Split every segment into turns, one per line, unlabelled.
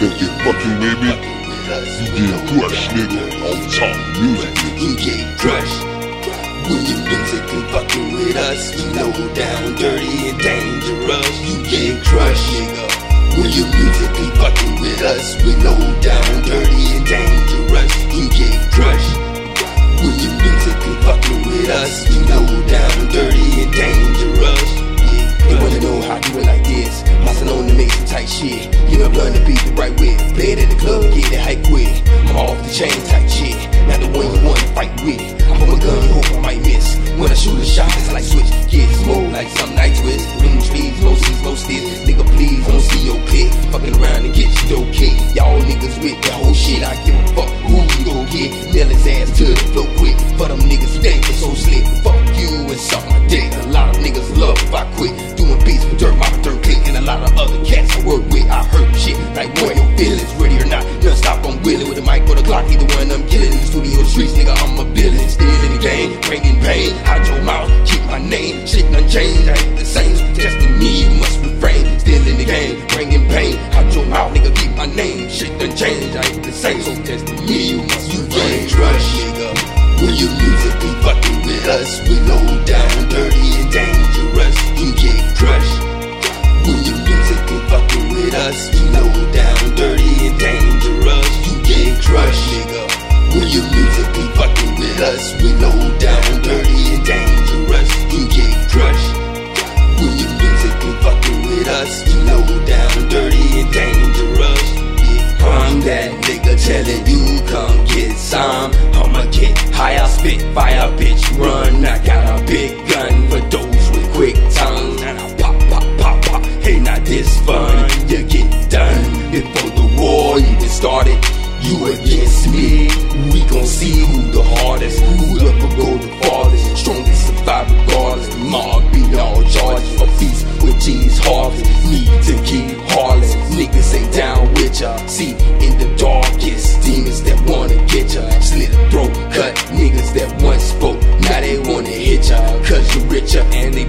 If you fucking you get crushed, nigga. On top music,
You get crushed. When you musically fucking with us, You know we low down, dirty and dangerous. You get crushed, nigga. When you musically fucking with us, we low down, dirty and dangerous. You get crushed. When you musically fucking with us, You know we low down, dirty and dangerous. They wanna know how it like tight shit. Give a blunt to beat the right with. Play at the club, get it hype quick. I'm off the chain type shit. Not the one you wanna fight with. I put my gun, you hope I might miss. When I shoot a shot, it's like switch. Get smoke like some night twist. Ring speeds, no seats, no steers. Nigga, please, don't see your pit. Fucking around and get your dope kick. Y'all niggas with that whole shit. I feelings ready or not. None stop, I'm willing with a mic or the Glock. Either one, I'm killing in the studio streets, nigga. I'm a villain. Still in the game, bringing pain. Out your mouth, keep my name. Shit done changed, I ain't the same. So testing me, you must refrain. Still in the game, bringing pain. Out your mouth, nigga, keep my name. Shit done changed, I ain't the same. So testing me, you must refrain. Trust, nigga. When you be fucking with us, we low down, dirty and dangerous. You get crushed. When you musically fucking with us, we low down, dirty and dangerous. You get crushed, nigga. When you musically fucking with us, we low down, dirty and dangerous. You get crushed. When you musically fucking with us, we low down, dirty and dangerous. I'm that nigga telling you come get some. I'ma get high, I'll spit fire, bitch, run. I got a big You against me, we gon' see who the hardest, who ever go the farthest, strongest survive regardless. The mob beat all charges, a feast with G's harvest. Need to keep heartless, niggas ain't down with ya. See, in the darkest, demons that wanna get ya. Slit a throat, cut niggas that once spoke, now they wanna hit ya. Cause you richer and they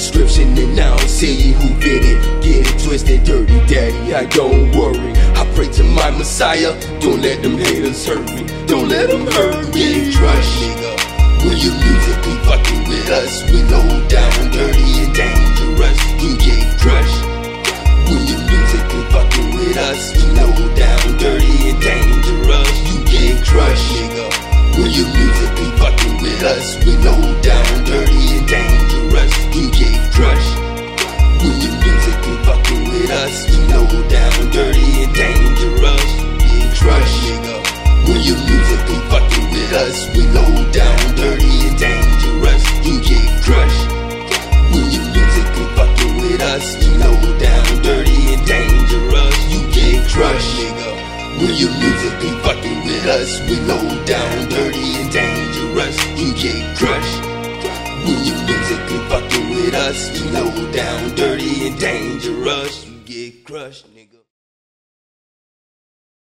description and I'll see who did it. Get it twisted, dirty daddy, I don't worry. I pray to my messiah, don't let them haters hurt me. Don't let them hurt me. Get crushed, nigga. When you be fucking with us, we low down, dirty and dangerous. You get crushed. When you musically fucking with us, we low down, dirty and dangerous. You get crushed, nigga. When you musically fucking with us, we low down, dirty and dangerous. You us, we low down, dirty and dangerous. You get crushed. When you musically fucking with us, we low down, dirty and dangerous. You get crushed, nigga. When you musically fucking with us, we low down, dirty and dangerous. You get crushed. When you musically fucking with us, we low down, dirty and dangerous. You get crushed, nigga.